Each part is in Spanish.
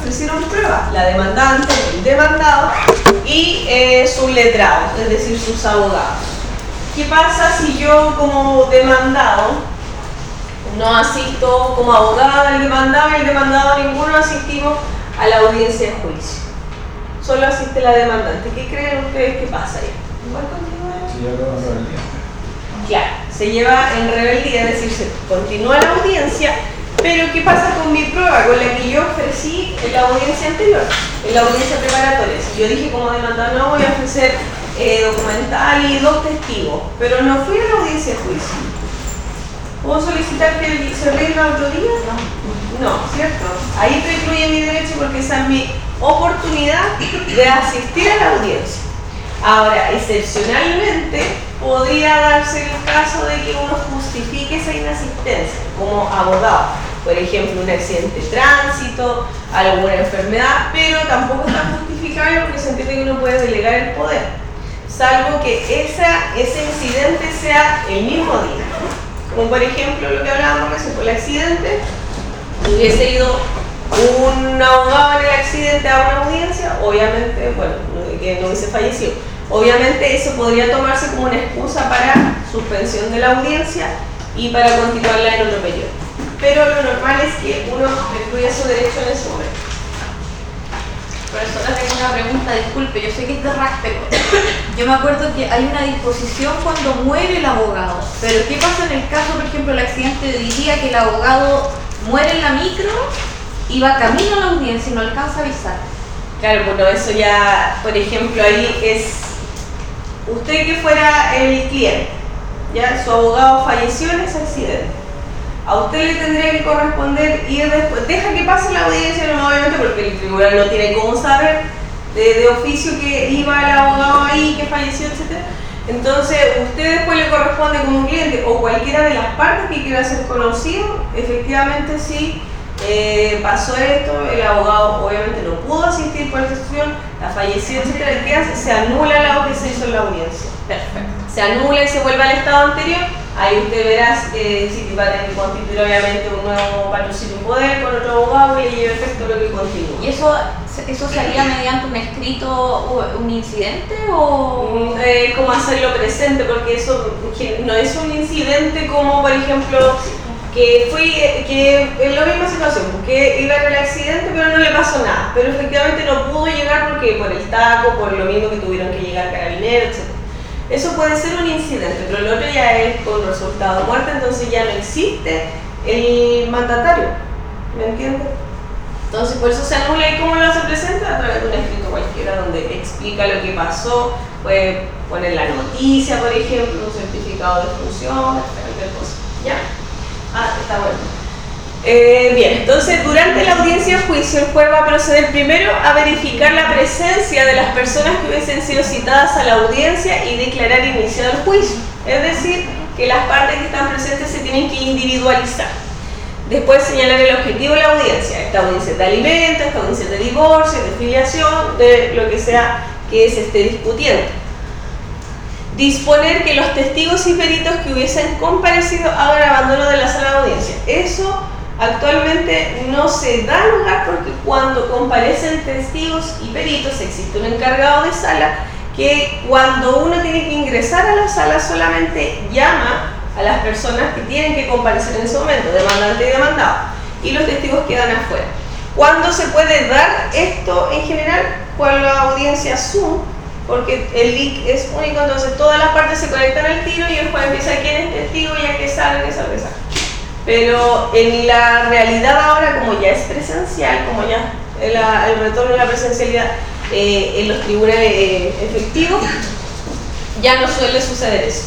ofrecieron pruebas, la demandante, el demandado y eh, sus letrados, es decir, sus abogados. ¿Qué pasa si yo como demandado no asisto como abogado el demandado y el demandado ninguno asistimos a la audiencia de juicio? Solo asiste la demandante. ¿Qué creen ustedes que pasa ahí? ¿Igual continúa? Claro, se lleva en rebeldía, es decir, se continúa la audiencia pero ¿qué pasa con mi prueba, con la que yo ofrecí en la audiencia anterior, en la audiencia preparatoria? Si yo dije como demandado, no voy a ofrecer eh, documental y dos testigos, pero no fui a la audiencia de juicio. ¿Puedo solicitar que se rinda otro día? No. No, ¿cierto? Ahí incluye mi derecho porque esa es mi oportunidad de asistir a la audiencia. Ahora, excepcionalmente, podría darse el caso de que uno justifique esa inasistencia como abogado por ejemplo, un accidente de tránsito, alguna enfermedad, pero tampoco está justificable porque se entiende que uno puede delegar el poder, salvo que esa, ese incidente sea el mismo día. Como por ejemplo lo que hablábamos recién, por el accidente, hubiese ido un abogado en el accidente a una audiencia, obviamente, bueno, que no hubiese fallecido. Obviamente eso podría tomarse como una excusa para suspensión de la audiencia y para continuarla en otro periodo pero lo normal es que uno incluya su derecho en ese momento. Profesora, tengo una pregunta, disculpe, yo sé que es de pero Yo me acuerdo que hay una disposición cuando muere el abogado, pero ¿qué pasa en el caso, por ejemplo, el accidente de día que el abogado muere en la micro y va camino a la audiencia y no alcanza a avisar? Claro, bueno, eso ya, por ejemplo, ahí es usted que fuera el cliente, ya su abogado falleció en ese accidente a usted le tendría que corresponder ir después, deja que pase la audiencia, no, obviamente porque el tribunal no tiene cómo saber de, oficio que iba el abogado ahí, que falleció, etc. Entonces, usted después le corresponde como cliente o cualquiera de las partes que quiera ser conocido, efectivamente sí eh, pasó esto, el abogado obviamente no pudo asistir por esta situación, la falleció, etc. ¿Qué hace? Se anula lo que se hizo en la audiencia. Perfecto. Se anula y se vuelve al estado anterior Ahí usted verá eh, si va a tener que constituir obviamente un nuevo patrocinio poder con otro abogado y lleva efecto lo que continúa. ¿Y eso, eso se haría mediante un escrito un incidente o...? Mm, eh, como hacerlo presente, porque eso no es un incidente como por ejemplo que fui, que en la misma situación, que iba en el accidente pero no le pasó nada, pero efectivamente no pudo llegar porque por el taco, por lo mismo que tuvieron que llegar carabineros, etc. Eso puede ser un incidente, pero el otro ya es con resultado muerte, entonces ya no existe el mandatario. ¿Me entiendes? Entonces, por eso se anula y cómo lo se presenta a través de un escrito cualquiera donde explica lo que pasó, puede poner la noticia, por ejemplo, un certificado de función, cualquier cosa. ¿Ya? Ah, está bueno. Eh, bien, entonces durante la audiencia de juicio el juez va a proceder primero a verificar la presencia de las personas que hubiesen sido citadas a la audiencia y declarar iniciado el juicio. Es decir, que las partes que están presentes se tienen que individualizar. Después señalar el objetivo de la audiencia. Esta audiencia de alimentos, esta audiencia de divorcio, de filiación, de lo que sea que se esté discutiendo. Disponer que los testigos y peritos que hubiesen comparecido hagan abandono de la sala de audiencia. Eso Actualmente no se da lugar porque cuando comparecen testigos y peritos existe un encargado de sala que cuando uno tiene que ingresar a la sala solamente llama a las personas que tienen que comparecer en ese momento, demandante y demandado, y los testigos quedan afuera. ¿Cuándo se puede dar esto en general? Con la audiencia Zoom, porque el link es único, entonces todas las partes se conectan al tiro y el juez empieza quién es testigo, ya que sale, que sale, que sale. Pero en la realidad ahora, como ya es presencial, como ya el, retorno de la presencialidad eh, en los tribunales eh, efectivos, ya no suele suceder eso.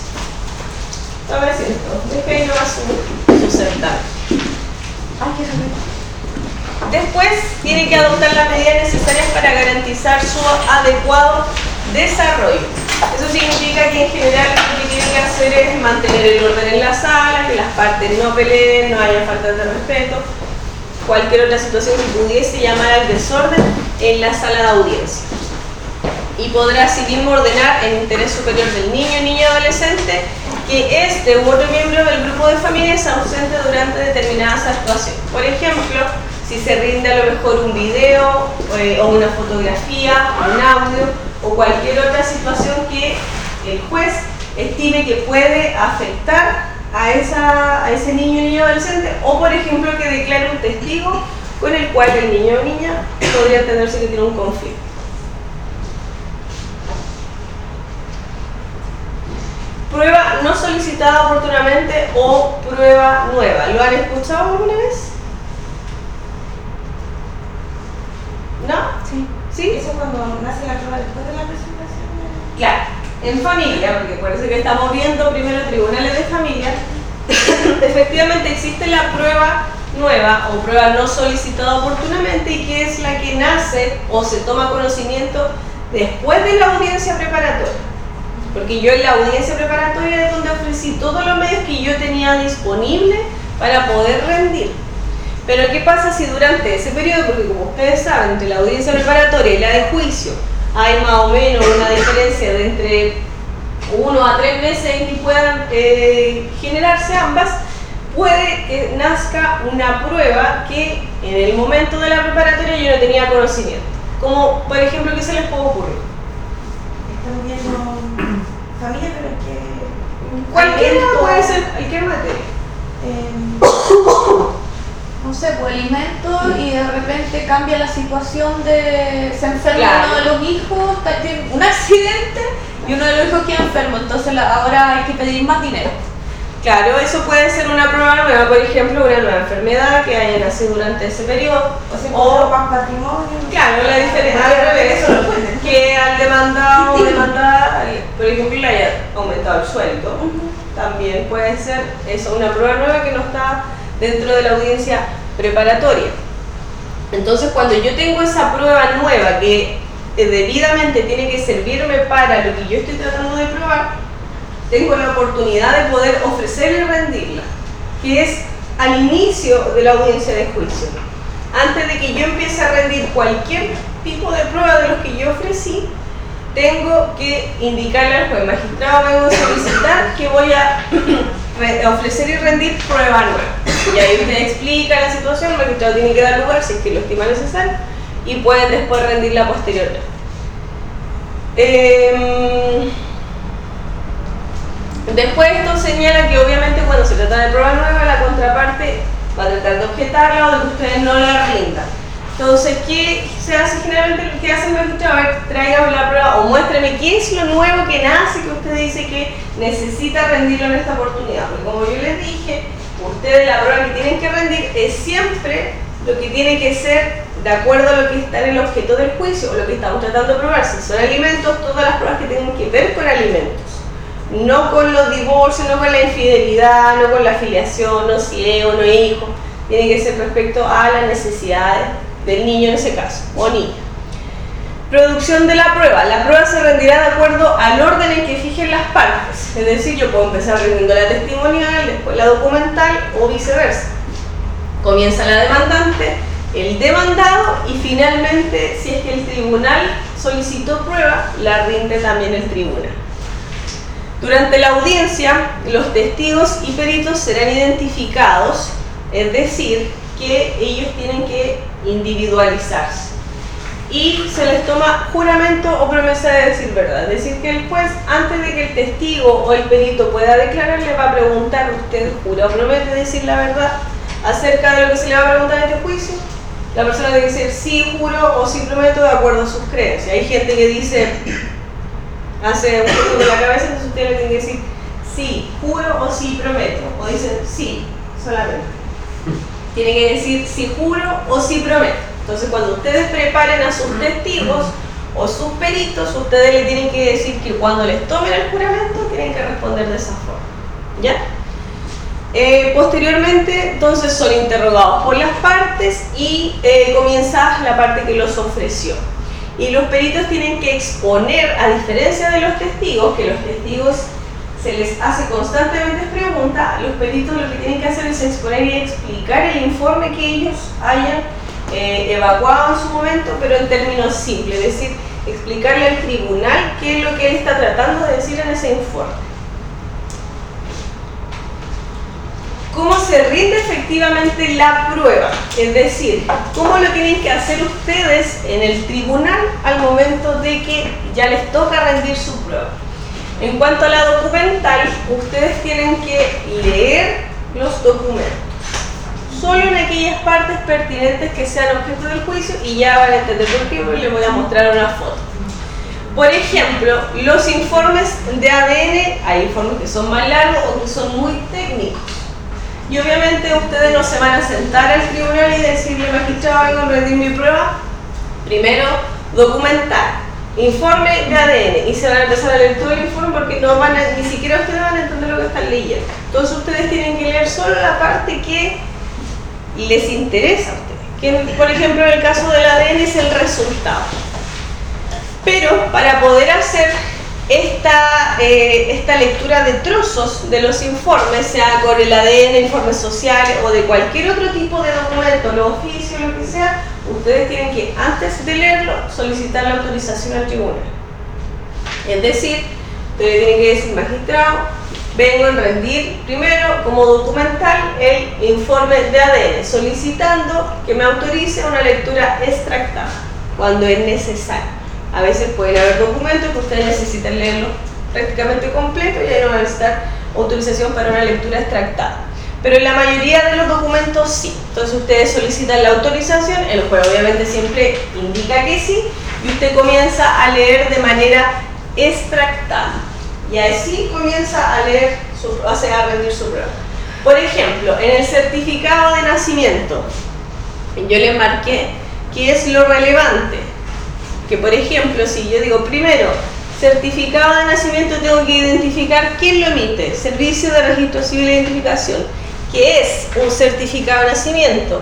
A ver si esto, que no va a suceder Después tiene que adoptar las medidas necesarias para garantizar su adecuado desarrollo. Eso significa que en general lo que tiene que hacer es mantener el orden en la sala, que las partes no peleen, no haya falta de respeto, cualquier otra situación que pudiese llamar al desorden en la sala de audiencia. Y podrá mismo ordenar el interés superior del niño, niña, adolescente que este u otro miembro del grupo de familia es ausente durante determinadas actuaciones. Por ejemplo, si se rinde a lo mejor un video eh, o una fotografía, un audio o cualquier otra situación que el juez estime que puede afectar a, esa, a ese niño o niña adolescente o por ejemplo que declare un testigo con el cual el niño o niña podría entenderse que tiene un conflicto. Prueba no solicitada oportunamente o prueba nueva. ¿Lo han escuchado alguna vez? ¿No? Sí. ¿Sí? Eso cuando nace la prueba después de la presentación. Claro, en familia, porque parece que estamos viendo primero tribunales de familia, efectivamente existe la prueba nueva o prueba no solicitada oportunamente y que es la que nace o se toma conocimiento después de la audiencia preparatoria. Porque yo en la audiencia preparatoria es donde ofrecí todos los medios que yo tenía disponibles para poder rendir. Pero ¿qué pasa si durante ese periodo, porque como ustedes saben, entre la audiencia preparatoria y la de juicio hay más o menos una diferencia de entre uno a tres meses en que puedan eh, generarse ambas, puede que nazca una prueba que en el momento de la preparatoria yo no tenía conocimiento. Como por ejemplo, ¿qué se les puede ocurrir? Estamos viendo familia, pero es que. Cualquiera puede ser cualquier materia. eh, no sé, pues alimento y de repente cambia la situación de se enferma Claro. uno de los hijos, tiene un accidente y uno de los hijos queda enfermo, entonces la- ahora hay que pedir más dinero. Claro, eso puede ser una prueba nueva, por ejemplo, una nueva enfermedad que haya nacido durante ese periodo. o más patrimonio. Claro, la diferencia pueden. que al demandado o demandada, por ejemplo, le haya aumentado el sueldo, también puede ser eso, una prueba nueva que no está dentro de la audiencia preparatoria. Entonces, cuando yo tengo esa prueba nueva que eh, debidamente tiene que servirme para lo que yo estoy tratando de probar, tengo la oportunidad de poder ofrecer y rendirla, que es al inicio de la audiencia de juicio. Antes de que yo empiece a rendir cualquier tipo de prueba de los que yo ofrecí, tengo que indicarle al juez magistrado, vengo a solicitar que voy a re- ofrecer y rendir prueba nueva. Y ahí usted explica la situación, el magistrado tiene que dar lugar si es que lo estima necesario y pueden después rendirla posteriormente. Em, Después esto señala que obviamente cuando se trata de prueba nueva, la contraparte va a tratar de objetarla o de que ustedes no la rindan. Entonces, ¿qué se hace generalmente? ¿Qué hace el magistrado? A ver, tráigame la prueba o muéstrame qué es lo nuevo que nace que usted dice que necesita rendirlo en esta oportunidad. Porque como yo les dije, ustedes la prueba que tienen que rendir es siempre lo que tiene que ser de acuerdo a lo que está en el objeto del juicio o lo que estamos tratando de probar. Si son alimentos, todas las pruebas que tienen que ver con alimentos no con los divorcios, no con la infidelidad, no con la afiliación, no si es o no hijo, tiene que ser respecto a las necesidades del niño en ese caso, o niña. Producción de la prueba. La prueba se rendirá de acuerdo al orden en que fijen las partes. Es decir, yo puedo empezar rendiendo la testimonial, después la documental o viceversa. Comienza la demandante, el demandado y finalmente, si es que el tribunal solicitó prueba, la rinde también el tribunal. Durante la audiencia, los testigos y peritos serán identificados, es decir, que ellos tienen que individualizarse. Y se les toma juramento o promesa de decir verdad. Es decir, que el juez, antes de que el testigo o el perito pueda declarar, le va a preguntar, ¿usted jura o promete decir la verdad acerca de lo que se le va a preguntar en este juicio? La persona que decir sí, juro o sí, prometo de acuerdo a sus creencias. Hay gente que dice, hace un poco con la cabeza, entonces usted le tiene que decir sí, juro o sí, prometo. O dicen sí, solamente. Tiene que decir sí, juro o sí, prometo. Entonces cuando ustedes preparen a sus testigos o sus peritos, ustedes le tienen que decir que cuando les tomen el juramento tienen que responder de esa forma. ¿Ya? Eh, posteriormente, entonces son interrogados por las partes y eh, comienza la parte que los ofreció. Y los peritos tienen que exponer, a diferencia de los testigos, que los testigos se les hace constantemente pregunta, los peritos lo que tienen que hacer es exponer y explicar el informe que ellos hayan eh, evacuado en su momento, pero en términos simples, es decir, explicarle al tribunal qué es lo que él está tratando de decir en ese informe. cómo se rinde efectivamente la prueba, es decir, cómo lo tienen que hacer ustedes en el tribunal al momento de que ya les toca rendir su prueba. En cuanto a la documental, ustedes tienen que leer los documentos, solo en aquellas partes pertinentes que sean objeto del juicio y ya van a entender por qué, les voy a mostrar una foto. Por ejemplo, los informes de ADN, hay informes que son más largos o que son muy técnicos. Y obviamente ustedes no se van a sentar al tribunal y decirle, magistrado, vengo a rendir mi prueba. Primero, documentar, informe de ADN. Y se van a empezar a leer todo el informe porque no van a, ni siquiera ustedes van a entender lo que están leyendo. Entonces ustedes tienen que leer solo la parte que les interesa a ustedes. Que, por ejemplo, en el caso del ADN es el resultado. Pero para poder hacer esta, eh, esta lectura de trozos de los informes, sea con el ADN, informes sociales o de cualquier otro tipo de documento, los oficios, lo que sea, ustedes tienen que, antes de leerlo, solicitar la autorización al tribunal. Es decir, ustedes tienen que decir, magistrado, vengo a rendir primero como documental el informe de ADN, solicitando que me autorice una lectura extractada cuando es necesario. A veces pueden haber documentos que ustedes necesitan leerlo prácticamente completo y ahí no van a necesitar autorización para una lectura extractada. Pero en la mayoría de los documentos sí. Entonces ustedes solicitan la autorización, el juez obviamente siempre indica que sí, y usted comienza a leer de manera extractada. Y así comienza a leer, su, a rendir su prueba. Por ejemplo, en el certificado de nacimiento, yo le marqué qué es lo relevante que por ejemplo, si yo digo primero, certificado de nacimiento, tengo que identificar quién lo emite, Servicio de Registro Civil de Identificación, que es un certificado de nacimiento.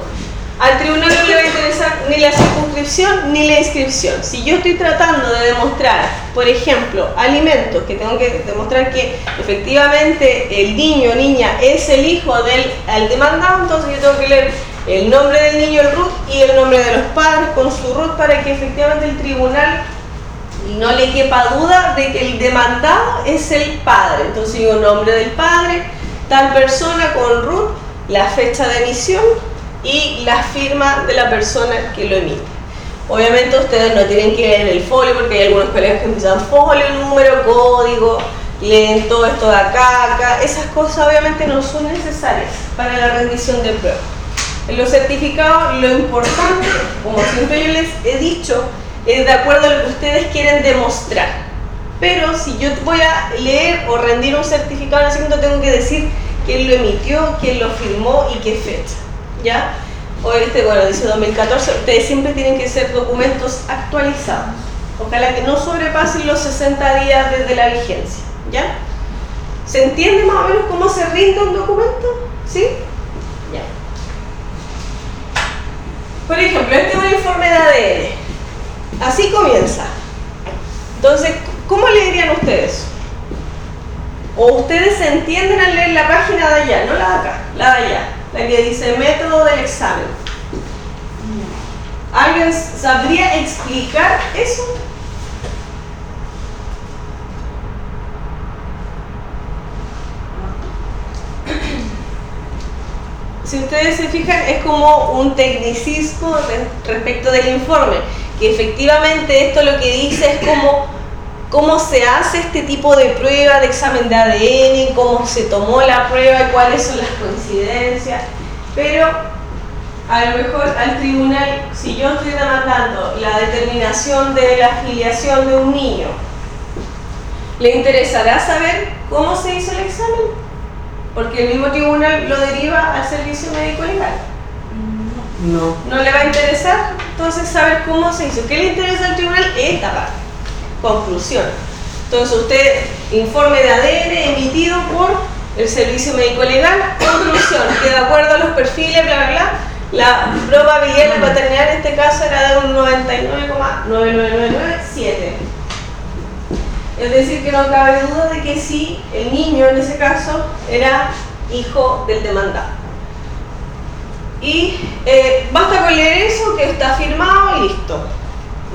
Al tribunal no le va a interesar ni la circunscripción ni la inscripción. Si yo estoy tratando de demostrar, por ejemplo, alimentos, que tengo que demostrar que efectivamente el niño o niña es el hijo del demandado, entonces yo tengo que leer el nombre del niño, el RUT, y el nombre de los padres con su RUT para que efectivamente el tribunal no le quepa duda de que el demandado es el padre. Entonces digo nombre del padre, tal persona con RUT, la fecha de emisión y la firma de la persona que lo emite. Obviamente ustedes no tienen que leer el folio porque hay algunos colegas que empiezan folio, número, código, leen todo esto de acá, acá. Esas cosas obviamente no son necesarias para la rendición de prueba. En los certificados lo importante, como siempre yo les he dicho, es de acuerdo a lo que ustedes quieren demostrar. Pero si yo voy a leer o rendir un certificado de nacimiento, tengo que decir quién lo emitió, quién lo firmó y qué fecha. ¿Ya? O este, bueno, dice 2014, ustedes siempre tienen que ser documentos actualizados. Ojalá que no sobrepasen los 60 días desde la vigencia. ¿Ya? ¿Se entiende más o menos cómo se rinde un documento? ¿Sí? Ya. Por ejemplo, este es un informe de ADN. Así comienza. Entonces, ¿cómo le dirían ustedes? O ustedes se entienden al leer la página de allá, no la de acá, la de allá, la que dice método del examen. ¿Alguien sabría explicar eso? si ustedes se fijan, es como un tecnicismo respecto del informe, que efectivamente esto lo que dice es como cómo se hace este tipo de prueba de examen de ADN, cómo se tomó la prueba y cuáles son las coincidencias, pero a lo mejor al tribunal, si yo estoy demandando la determinación de la afiliación de un niño, ¿le interesará saber cómo se hizo el examen? Porque el mismo tribunal lo deriva al servicio médico legal. No. No le va a interesar entonces saber cómo se hizo. ¿Qué le interesa al tribunal? Esta parte. Conclusión. Entonces usted informe de ADN emitido por el servicio médico legal. Conclusión. Que de acuerdo a los perfiles, bla, bla, bla, la probabilidad de paternidad en este caso era de un 99,99997. Es decir, que no cabe duda de que sí, el niño en ese caso era hijo del demandado. Y eh, basta con leer eso, que está firmado y listo.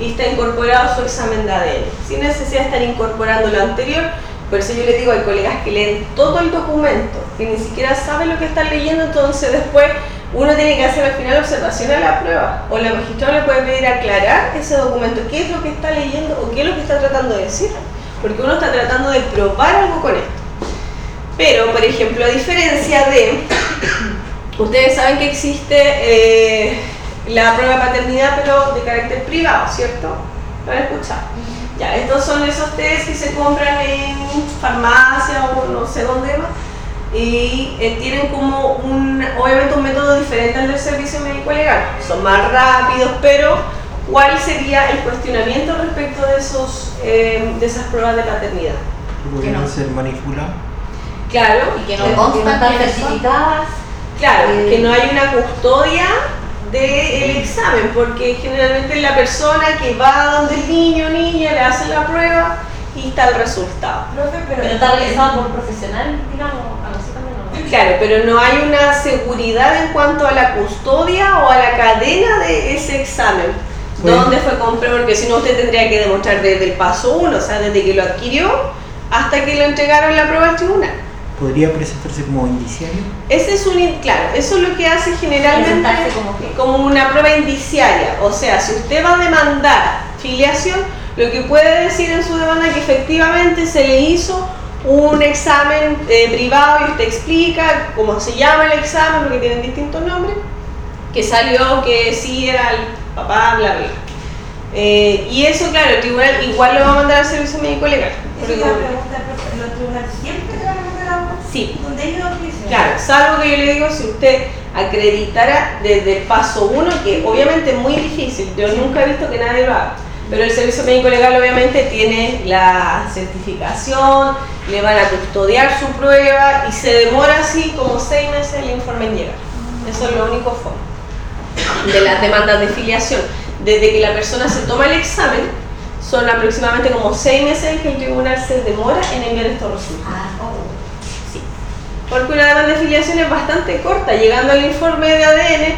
Y está incorporado su examen de ADN. Sin necesidad de estar incorporando lo anterior, Por eso yo les digo, hay colegas que leen todo el documento, que ni siquiera saben lo que están leyendo, entonces después uno tiene que hacer al final observación a la prueba, o la magistrada le puede pedir aclarar ese documento, qué es lo que está leyendo o qué es lo que está tratando de decir, porque uno está tratando de probar algo con esto. Pero, por ejemplo, a diferencia de, ustedes saben que existe eh, la prueba de paternidad, pero de carácter privado, ¿cierto? ¿Lo han escuchado? Ya, estos son esos test que se compran en farmacia o no sé dónde más y eh, tienen como un, obviamente un método diferente al del servicio médico legal. Son más rápidos, pero ¿cuál sería el cuestionamiento respecto de, esos, eh, de esas pruebas de paternidad? ¿Podrían no. ser manipulados? Claro, Y que no constan certificadas. Claro, Eh, que no hay una custodia del examen, porque generalmente es la persona que va donde el niño o niña le hace la prueba y está el resultado. Profe, pero, Pero está realizado por un profesional, digamos, algo así también o no. Claro, pero no hay una seguridad en cuanto a la custodia o a la cadena de ese examen. Bueno. ¿Dónde fue comprado? Porque si no, usted tendría que demostrar desde el paso uno, o sea, desde que lo adquirió hasta que lo entregaron la prueba al tribunal. ¿Podría presentarse como indiciario? Ese es un, claro, eso es lo que hace generalmente como como una prueba indiciaria. O sea, si usted va a demandar filiación, lo que puede decir en su demanda es que efectivamente se le hizo un examen eh, privado y usted explica cómo se llama el examen, porque tienen distintos nombres, que salió que sí era el papá, bla, bla. Eh, y eso, claro, el tribunal igual lo va a mandar al servicio médico legal. Es la pregunta. ¿Los tribunales siempre te van a mandar a uno? Sí, Donde. Claro, salvo que yo le digo, si usted acreditara desde el paso uno, que obviamente es muy difícil, yo nunca he visto que nadie lo haga, pero el servicio médico legal obviamente tiene la certificación, le van a custodiar su prueba y se demora así como seis meses el informe en llegar. Eso es lo único fondo de las demandas de filiación. Desde que la persona se toma el examen, son aproximadamente como seis meses que el tribunal se demora en enviar estos resultados. Ah. Porque una demanda de filiación es bastante corta, llegando al informe de ADN,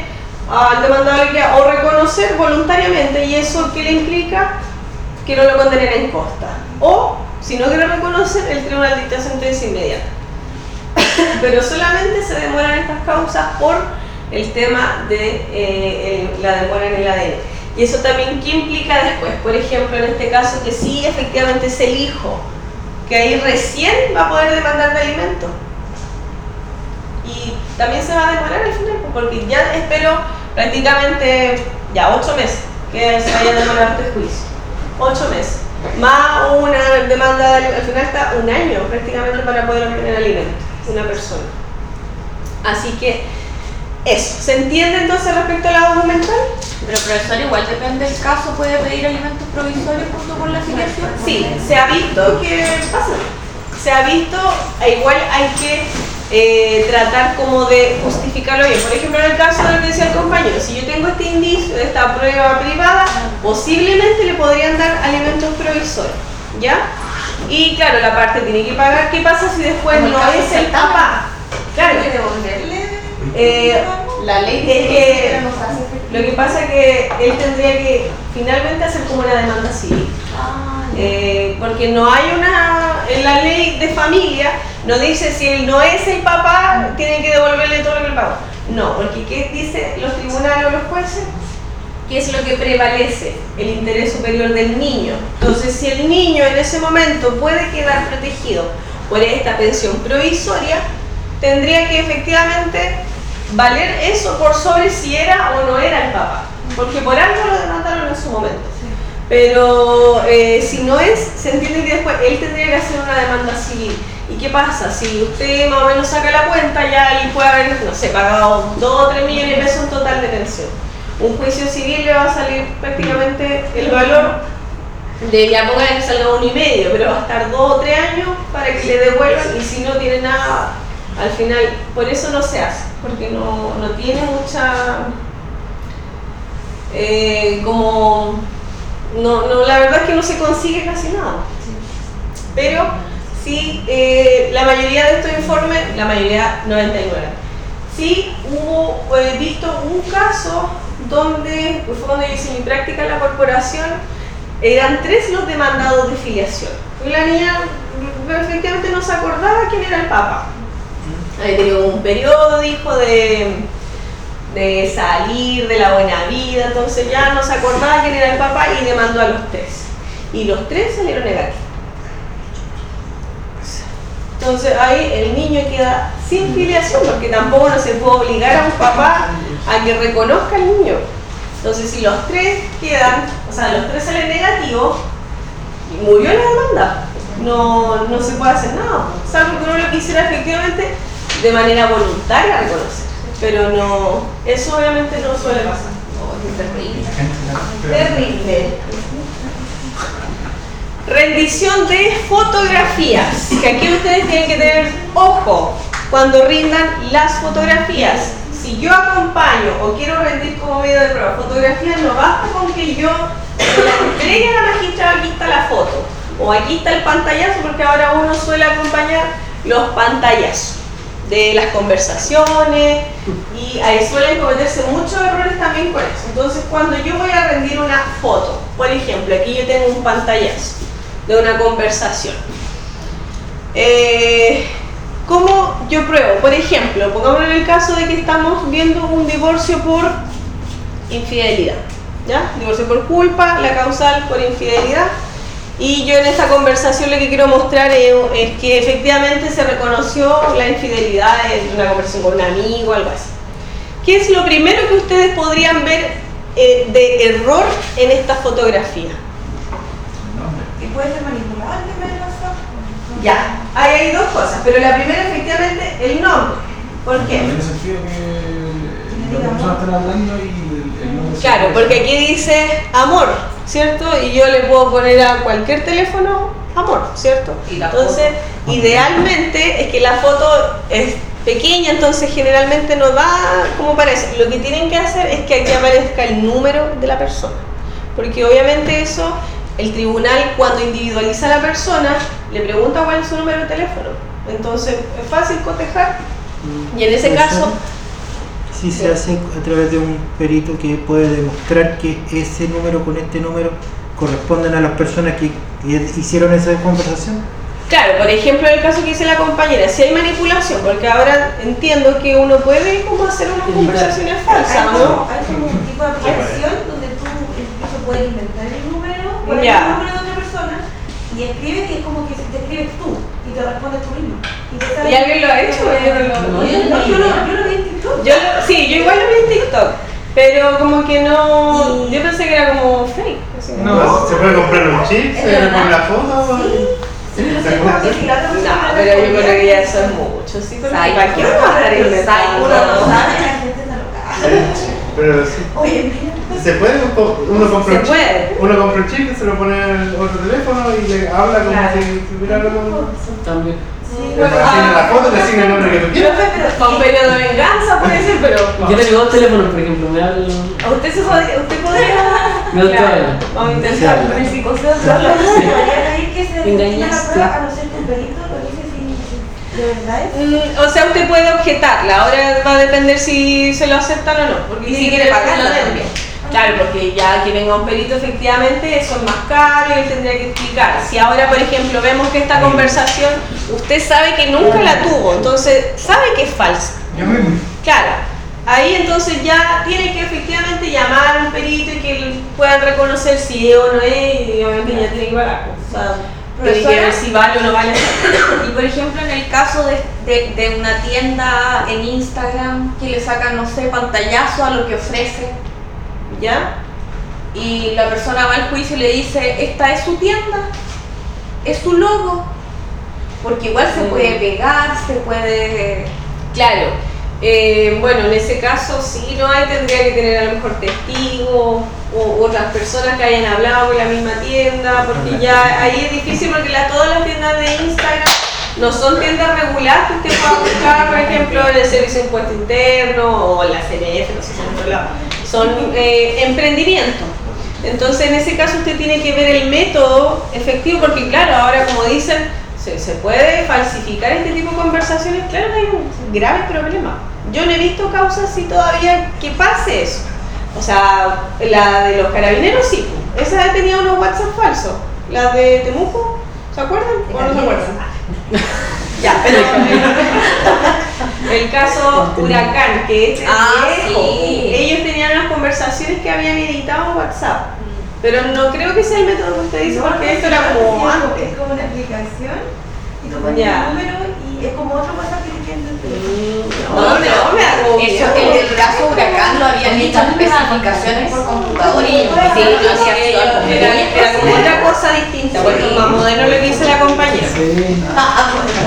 al demandado le queda o reconocer voluntariamente, y eso que le implica que no lo condenen en costa. O, si no quiere reconocer, el tribunal dicta sentencia inmediata. Pero solamente se demoran estas causas por el tema de eh, la demora en el ADN. Y eso también, ¿qué implica después? Por ejemplo, en este caso, que sí, efectivamente es el hijo, que ahí recién va a poder demandar de alimentos. Y también se va a demorar al final, pues, porque ya espero prácticamente ya ocho meses que se vaya a demorar este juicio. Ocho meses. Más una demanda, de- al final está un año prácticamente para poder obtener alimentos, una persona. Así que eso. ¿Se entiende entonces respecto a la documental? Pero profesor, igual depende del caso, puede pedir alimentos provisorios junto con la filiación. Sí, se ha visto que pasa. Se ha visto, e igual hay que eh, tratar como de justificarlo bien. Por ejemplo, en el caso de lo que decía el compañero, si yo tengo este indicio de esta prueba privada, posiblemente le podrían dar alimentos provisorios, ¿ya? Y claro, la parte tiene que pagar. ¿Qué pasa si después no es el papá? Claro, ¿Hay que devolverle? Eh, La ley Es dice que- lo que pasa es que él tendría que finalmente hacer como una demanda civil. Ah. Eh, porque no hay una, en la ley de familia, no dice si él no es el papá, tiene que devolverle todo lo que le pagó. No, porque ¿qué dicen los tribunales o los jueces? ¿Qué es lo que prevalece? El interés superior del niño. Entonces, si el niño en ese momento puede quedar protegido por esta pensión provisoria, tendría que efectivamente valer eso por sobre si era o no era el papá. Porque por algo lo demandaron en su momento. Pero eh, si no es, se entiende que después él tendría que hacer una demanda civil. ¿Y qué pasa? Si usted más o menos saca la cuenta, ya él puede haber, no sé, pagado 2 o 3 millones de pesos en total de pensión. Un juicio civil le va a salir prácticamente el valor de, ya pongan que salga uno y medio, pero va a estar 2 o 3 años para que le devuelvan y si no tiene nada, al final, por eso no se hace, porque no, no tiene mucha, eh, como, no, no, la verdad es que no se consigue casi nada. Pero sí, eh, la mayoría de estos informes, la mayoría 99, sí hubo eh, visto un caso donde, pues, fue cuando yo hice mi práctica en la corporación, eran tres los demandados de filiación. Y la niña pero efectivamente no se acordaba quién era el Papa. Había tenido un periodo, dijo, de, de salir de la buena vida, entonces ya no se acordaba quién era el Papa y demandó a los tres. Y los tres salieron negativos. Entonces ahí el niño queda sin filiación porque tampoco no se puede obligar a un papá a que reconozca al niño. Entonces si los tres quedan, o sea, los tres salen negativos, murió la demanda. No, no se puede hacer nada, salvo que uno lo quisiera efectivamente de manera voluntaria reconocer. Pero no, eso obviamente no suele pasar. Terrible. Terrible. Rendición de fotografías. Que aquí ustedes tienen que tener ojo cuando rindan las fotografías. Si yo acompaño o quiero rendir como medio de prueba fotografías, no basta con que yo entregue a la magistrada, aquí está la foto. O aquí está el pantallazo, porque ahora uno suele acompañar los pantallazos de las conversaciones y ahí suelen cometerse muchos errores también con eso. Entonces, cuando yo voy a rendir una foto, por ejemplo, aquí yo tengo un pantallazo de una conversación. Eh, ¿Cómo yo pruebo? Por ejemplo, pongamos en el caso de que estamos viendo un divorcio por infidelidad. ¿Ya? Divorcio por culpa, la causal por infidelidad. Y yo en esta conversación lo que quiero mostrar es, es que efectivamente se reconoció la infidelidad en una conversación con un amigo o algo así. ¿Qué es lo primero que ustedes podrían ver eh, de error en esta fotografía? Y puede ser manipulable, razón. Ya, ahí hay dos cosas, pero la primera efectivamente el nombre. ¿Por qué? En el sentido que hablando y el, Claro, porque aquí dice amor, ¿cierto? Y yo le puedo poner a cualquier teléfono amor, ¿cierto? Y Entonces, idealmente es que la foto es pequeña, entonces generalmente no da como parece. Lo que tienen que hacer es que aquí aparezca el número de la persona, porque obviamente eso, el tribunal cuando individualiza a la persona, le pregunta cuál es su número de teléfono. Entonces, es fácil cotejar. Y en ese caso, Si se hace a través de un perito que puede demostrar que ese número con este número corresponden a las personas que, hicieron esa conversación. Claro, por ejemplo, en el caso que dice la compañera, si hay manipulación, porque ahora entiendo que uno puede como hacer unas conversaciones falsas, ¿no? hay como un tipo de aplicación donde tú incluso puedes inventar el número, poner el número de otra persona y escribes y es como que te escribes tú y te respondes tú mismo. Y, te sale- ¿Y alguien lo ha hecho? Yo no lo- No, yo, no, yo, sí, yo igual lo vi en TikTok, pero como que no, yo pensé que era como fake. así. No, ¿Se puede comprar un chip? ¿Se le pone la foto? Sí, no sé cómo que si la otra persona No, no pero yo creo que ya eso es mucho, sí, pero Psycho. ¿para qué vamos a estar inventando? Uno no sabe, la gente está loca. Sí, Pero sí. Oye, mira. ¿Se puede? Uno compra Se un chip. puede. Uno compra un chip y se lo pone al otro teléfono y le habla como Claro. si tuviera algo. También. Sí, Le asigna la foto, le asigna el nombre que tú quieras. Con periodo de venganza puede ser, pero Yo tengo dos teléfonos, por ejemplo, me hablo. ¿a usted se podría, usted podría? Me Claro. Vamos a intentar Sí, con el psicólogo. podría pedir que se la prueba a no ser que un perito lo dice si de verdad es. Mm, O sea, usted puede objetarla, ahora va a depender si se lo aceptan o no, porque Y si quiere pagarla también. Claro, porque ya que venga un perito, efectivamente, eso es más caro y él tendría que explicar. Si ahora, por ejemplo, vemos que esta conversación usted sabe que nunca la tuvo, entonces sabe que es falsa. Claro, ahí entonces ya tiene que efectivamente llamar a un perito y que puedan reconocer si es o no es, y obviamente ya tiene que pagar. O sea, tiene que ver si vale o no vale. Y por ejemplo, en el caso de, de- de una tienda en Instagram que le sacan, no sé, pantallazo a lo que ofrece ¿Ya? y la persona va al juicio y le dice, esta es su tienda, es su logo, porque igual se Mm. puede pegar, se puede... Claro. Eh, bueno, en ese caso, si no hay, tendría que tener a lo mejor testigos o otras personas que hayan hablado con la misma tienda, porque ya ahí es difícil porque la- todas las tiendas de Instagram no son tiendas reguladas que usted pueda buscar, por ejemplo, en el Servicio de Impuesto Interno o en la CNF, no sé si en otro lado. Son eh, emprendimientos. Entonces, en ese caso, usted tiene que ver el método efectivo, porque, claro, ahora, como dicen, se, se puede falsificar este tipo de conversaciones. Claro, hay un grave problema. Yo no he visto causas así todavía que pase eso. O sea, la de los carabineros sí, esa tenía unos WhatsApp falsos. La de Temuco, ¿se acuerdan? ¿O no se acuerdan? Ya, pero el caso Huracán, que es Ah, viejo, sí. ellos tenían unas conversaciones que habían editado en WhatsApp. Pero no creo que sea el método que usted dice, porque esto era como antes. Es como una aplicación y tú pones el número y es como otro WhatsApp que teléfono. No, no, me hago Eso, el caso huracán lo habían hecho especificaciones por computador y que no Era, era como otra cosa distinta, porque más moderno lo que dice la compañera. Sí.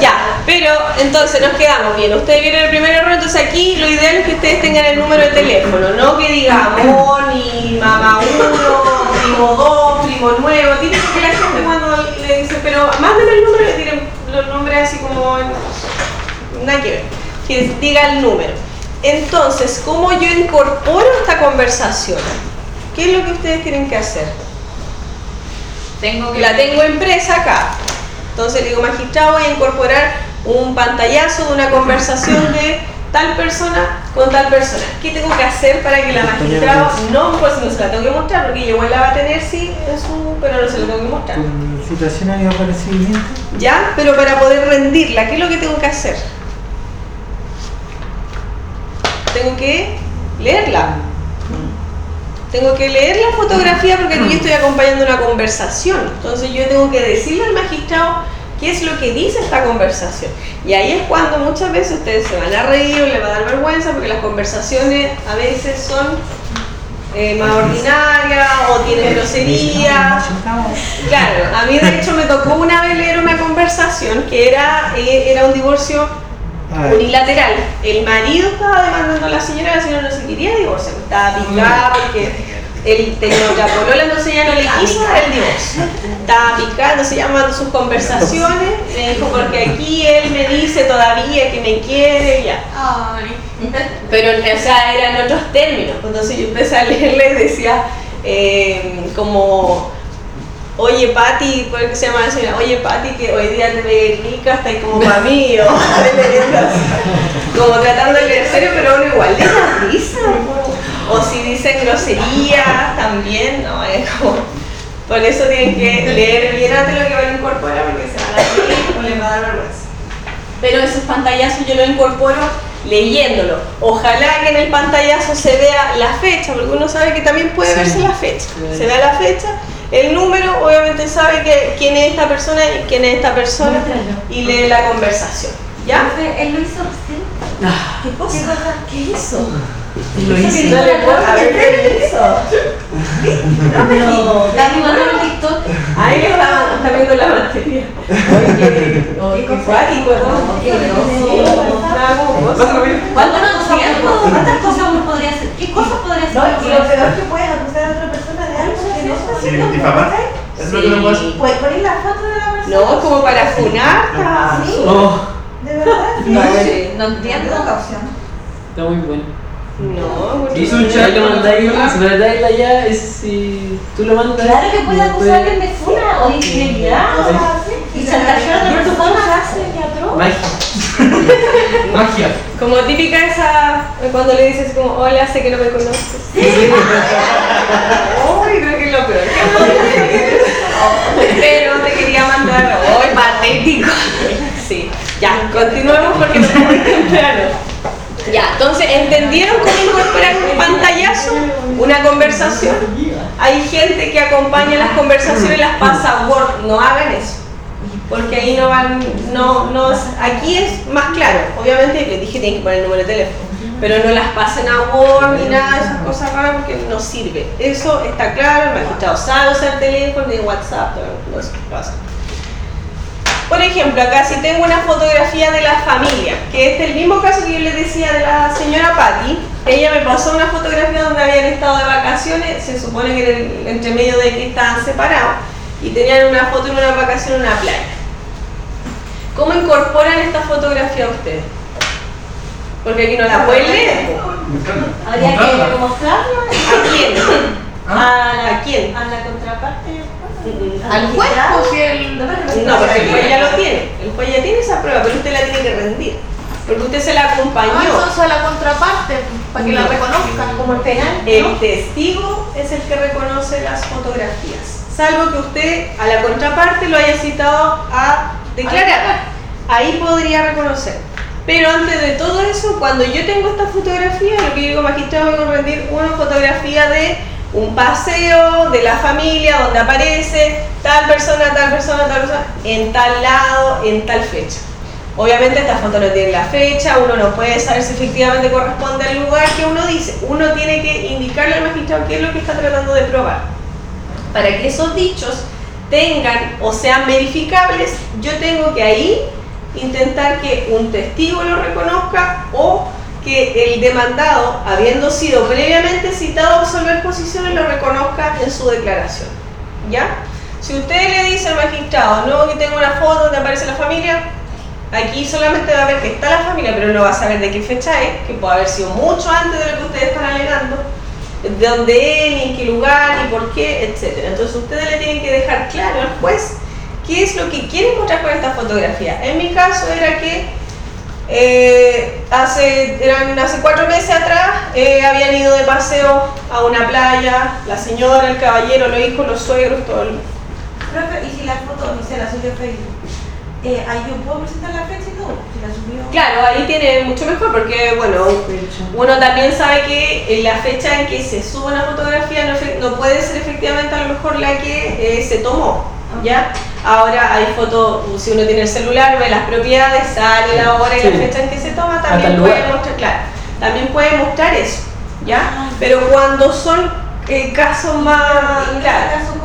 Ya, pero entonces nos quedamos bien. Ustedes vieron el primer error, entonces aquí lo ideal es que ustedes tengan el número de teléfono, no que diga amor, ni mamá 1, primo 2, primo nuevo. Tiene que la gente cuando le dice, pero mándame el número, le tienen los nombres así como nada que ver, que diga el número. Entonces, ¿cómo yo incorporo esta conversación? ¿Qué es lo que ustedes tienen que hacer? Tengo que La tengo impresa acá. Entonces le digo, magistrado, voy a incorporar un pantallazo de una conversación de tal persona con tal persona. ¿Qué tengo que hacer para que la magistrado no, pues no se la tengo que mostrar? Porque ella igual la va a tener, sí, en su, pero no se la tengo que mostrar. Con situaciones y aparecimiento. ¿Ya? Pero para poder rendirla, ¿qué es lo que tengo que hacer? Tengo que leerla. Tengo que leer la fotografía porque aquí yo estoy acompañando una conversación. Entonces yo tengo que decirle al magistrado qué es lo que dice esta conversación. Y ahí es cuando muchas veces ustedes se van a reír o les va a dar vergüenza porque las conversaciones a veces son eh, más ordinarias o tienen grosería. Claro, a mí de hecho me tocó una vez leer una conversación que era, eh, era un divorcio unilateral. El marido estaba demandando a la señora, la señora no se quería divorciar, estaba picada porque él tenía otra polola, entonces ella no le quiso dar el divorcio. Estaba picada, entonces llamando sus conversaciones, me dijo, porque aquí él me dice todavía que me quiere, ya. Ay. Pero, o sea, eran otros términos. Entonces yo empecé a leerle y decía, eh, como, oye Pati, ¿por qué se llama la señora? Oye Pati, que hoy día te ves rica, está ahí como para mí, o como tratando de leer serio, pero uno igual le da risa. O si dicen groserías también, no, es como. Por eso tienen que leer bien antes lo que van a incorporar porque se van a reír o les va a dar vergüenza pero esos pantallazos yo los incorporo leyéndolo. Ojalá que en el pantallazo se vea la fecha, porque uno sabe que también puede Sí. verse la fecha. Sí. Se vea la fecha, el número, obviamente sabe que quién es esta persona y quién es esta persona y lee la conversación. ¿Ya? Él lo hizo. Ah, ¿Qué cosa? ¿Qué hizo? Lo hice. Dale, pues, a ver qué hizo. No, Dani mandó el TikTok. Ahí está, está viendo la materia. Oye, oye, qué cuático, ¿no? Qué. ¿Cuántas cosas, ¿Cuántas cosas uno podría hacer? ¿Qué cosas podría hacer? No, y lo peor que puedes acusar a otra persona de algo que no está haciendo. difamar. Es lo que no puedo hacer. Puedes poner la foto de la persona. No, como para funar. Sí, Oh, de verdad. No, sí. no entiendo. está muy bueno. No, porque- Hizo un Si chat. lo mandáis, si me mandáis allá, es si tú lo mandas. Claro que puede y acusar a después- alguien de funa o de infidelidad. Y chantajear a otra persona. hace teatro. Magia. Magia. Como típica esa, cuando le dices como, hola, sé que no me conoces. Uy, creo que es lo peor. Pero te quería mandar, hoy patético. Sí, ya, continuemos porque nos vamos muy temprano. Ya, entonces, ¿entendieron cómo incorporar un pantallazo? Una conversación. Hay gente que acompaña las conversaciones y las pasa a Word. No hagan eso. Porque ahí no van, no, no, aquí es más claro. Obviamente les dije tienen que poner el número de teléfono. Pero no las pasen a Word ni nada de esas cosas raras porque no sirve. Eso está claro, el magistrado sabe usar teléfono, ni WhatsApp, no eso pasa. Por ejemplo, acá si tengo una fotografía de la familia, que es el mismo caso que yo les decía de la señora Patty, ella me pasó una fotografía donde habían estado de vacaciones, se supone que era el- entre medio de que estaban separados, y tenían una foto en una vacación en una playa. ¿Cómo incorporan esta fotografía ustedes? Porque aquí no la pueden leer. Habría que mostrarlo ¿A quién? ¿A quién? a la contraparte. Al juez, pues, si el... No, porque el juez ya lo tiene. El juez ya tiene esa prueba, pero usted la tiene que rendir. Porque usted se la Ah, acompañó. entonces a la contraparte, para que la No. reconozcan. Como el penal. El testigo es el que reconoce las fotografías. Salvo que usted a la contraparte lo haya citado a declarar. ahí podría reconocer. Pero antes de todo eso, cuando yo tengo esta fotografía, lo que yo digo magistrado, voy a rendir una fotografía de un paseo de la familia donde aparece tal persona, tal persona, tal persona, en tal lado, en tal fecha. Obviamente esta foto no tiene la fecha, uno no puede saber si efectivamente corresponde al lugar que uno dice. Uno tiene que indicarle al magistrado qué es lo que está tratando de probar. Para que esos dichos tengan o sean verificables, yo tengo que ahí intentar que un testigo lo reconozca o que el demandado, habiendo sido previamente citado a absolver posiciones, lo reconozca en su declaración. ¿Ya? Si usted le dice al magistrado, no, que tengo una foto donde aparece la familia, aquí solamente va a ver que está la familia, pero no va a saber de qué fecha es, que puede haber sido mucho antes de lo que ustedes están alegando, de dónde es, ni en qué lugar, ni por qué, etc. Entonces ustedes le tienen que dejar claro al juez qué es lo que quieren mostrar con esta fotografía. En mi caso era que eh, hace, eran hace cuatro meses atrás eh, habían ido de paseo a una playa, la señora, el caballero, los hijos, los suegros, todo el... Profe, y si la foto ni se la subió Facebook, eh, ahí yo puedo presentar la fecha y todo, si la subió. Claro, ahí tiene mucho mejor porque, bueno, uno también sabe que en la fecha en que se sube una fotografía no, no puede ser efectivamente a lo mejor la que eh, se tomó, ¿ya? Ahora hay fotos, si uno tiene el celular, ve las propiedades, sale la hora y la Sí. fecha en que se toma, también puede mostrar, claro, también puede mostrar eso, ¿ya? Ah. Pero cuando son eh, casos más, ¿Y en claro, este caso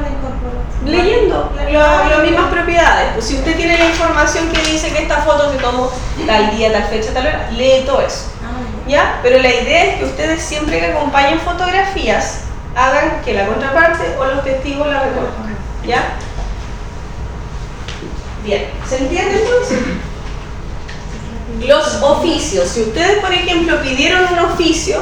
la incorporó? leyendo La- las mismas propiedades. Pues si usted tiene la información que dice que esta foto se tomó tal día, tal fecha, tal hora, lee todo eso. Ah, ¿Ya? Pero la idea es que ustedes siempre que acompañen fotografías hagan que la contraparte o los testigos la reconozcan. ¿Ya? Bien, ¿se entiende entonces? Los oficios. Si ustedes, por ejemplo, pidieron un oficio,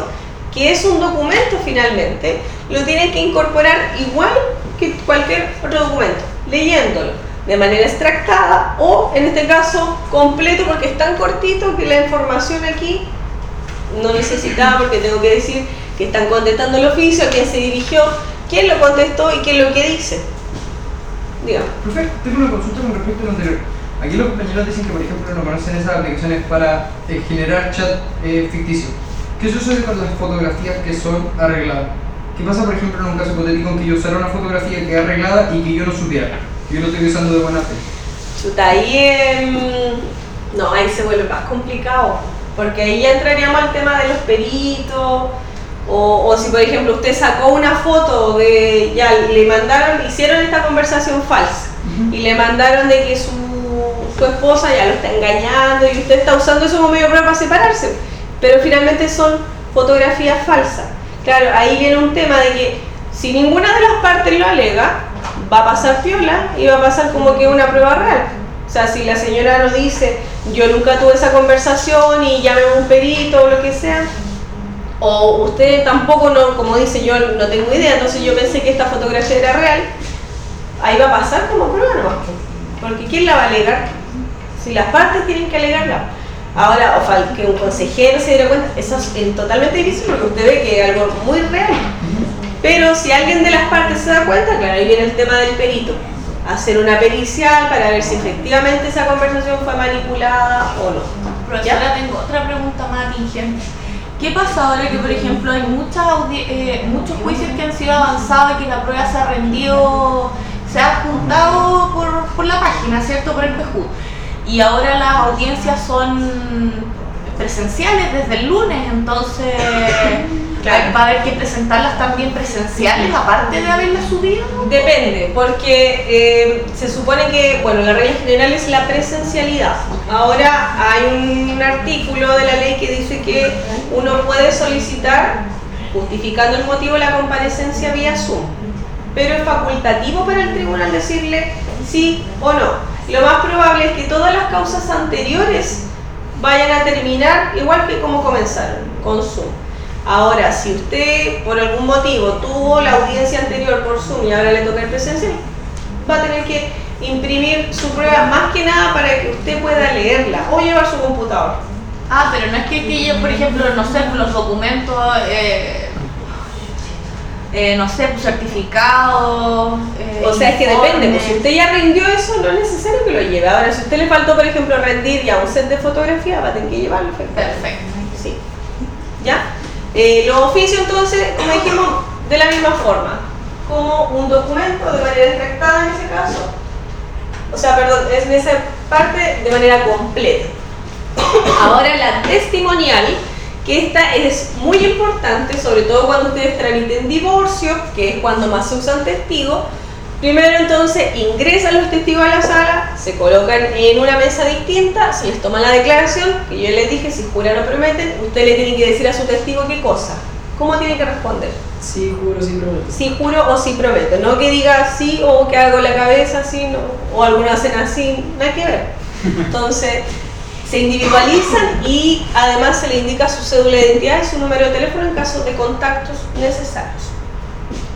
que es un documento finalmente, lo tienen que incorporar igual que cualquier otro documento, leyéndolo de manera extractada o, en este caso, completo porque es tan cortito que la información aquí no necesitaba porque tengo que decir que están contestando el oficio, a quién se dirigió, quién lo contestó y qué es lo que dice. Dígame. Profe, tengo una consulta con respecto a lo anterior. Aquí los compañeros dicen que, por ejemplo, no conocen esas aplicaciones para eh, generar chat eh, ficticio. ¿Qué sucede con las fotografías que son arregladas? ¿Qué pasa, por ejemplo, en un caso hipotético en que yo usara una fotografía que es arreglada y que yo no supiera? Que yo lo estoy usando de buena fe. Chuta, ahí em, no, ahí se vuelve más complicado, porque ahí ya entraríamos al tema de los peritos, o, o si por ejemplo usted sacó una foto de, ya le mandaron, hicieron esta conversación falsa, y le mandaron de que su, su esposa ya lo está engañando y usted está usando eso como medio prueba para separarse, pero finalmente son fotografías falsas. Claro, ahí viene un tema de que si ninguna de las partes lo alega, va a pasar piola y va a pasar como que una prueba real. O sea, si la señora nos dice, yo nunca tuve esa conversación y llamé a un perito o lo que sea, o usted tampoco, no, como dice, yo no tengo idea, entonces yo pensé que esta fotografía era real, ahí va a pasar como prueba nomás. Porque ¿quién la va a alegar? Si las partes tienen que alegarla. Ahora, o que un consejero se diera cuenta, eso es totalmente difícil porque usted ve que es algo muy real. Pero si alguien de las partes se da cuenta, claro, ahí viene el tema del perito. Hacer una pericial para ver si efectivamente esa conversación fue manipulada o no. Profesora, tengo otra pregunta más atingente. ¿Qué pasa ahora que, por ejemplo, hay muchas eh, muchos juicios que han sido avanzados y que la prueba se ha rendido, se ha juntado por, por la página, ¿cierto? Por el PEJU. Y ahora las audiencias son presenciales desde el lunes, entonces Claro. va a haber que presentarlas también presenciales, aparte de haberlas subido. Depende, porque eh, se supone que, bueno, la regla general es la presencialidad. Ahora hay un artículo de la ley que dice que uno puede solicitar, justificando el motivo, la comparecencia vía Zoom. Pero es facultativo para el tribunal decirle sí o no. Lo más probable es que todas las causas anteriores vayan a terminar igual que como comenzaron, con Zoom. Ahora, si usted por algún motivo tuvo la audiencia anterior por Zoom y ahora le toca el presencial, va a tener que imprimir su prueba más que nada para que usted pueda leerla o llevar su computador. Ah, pero no es que, que yo, por ejemplo, no sé, los documentos, eh, eh, no sé, pues, certificados. eh, O sea, es que depende, pues si usted ya rindió eso, no es necesario que lo lleve. Ahora, si a usted le faltó, por ejemplo, rendir ya un set de fotografía, va a tener que llevarlo. Perfecto. Sí. ¿Ya? Los oficios, entonces, como dijimos, de la misma forma, como un documento de manera extractada en ese caso, o sea, perdón, es en esa parte de manera completa. Ahora la testimonial, que esta es muy importante, sobre todo cuando ustedes tramiten divorcio, que es cuando más se usan testigos. Primero entonces ingresan los testigos a la sala, se colocan en una mesa distinta, se les toma la declaración, que yo les dije, si juran o prometen, usted le tiene que decir a su testigo qué cosa, cómo tiene que responder. Sí, juro, sí, prometo. Si juro o si prometo, no que diga sí o que hago la cabeza así, no, o algunos hacen así, nada que ver. Entonces, se individualizan y además se le indica su cédula de identidad y su número de teléfono en caso de contactos necesarios.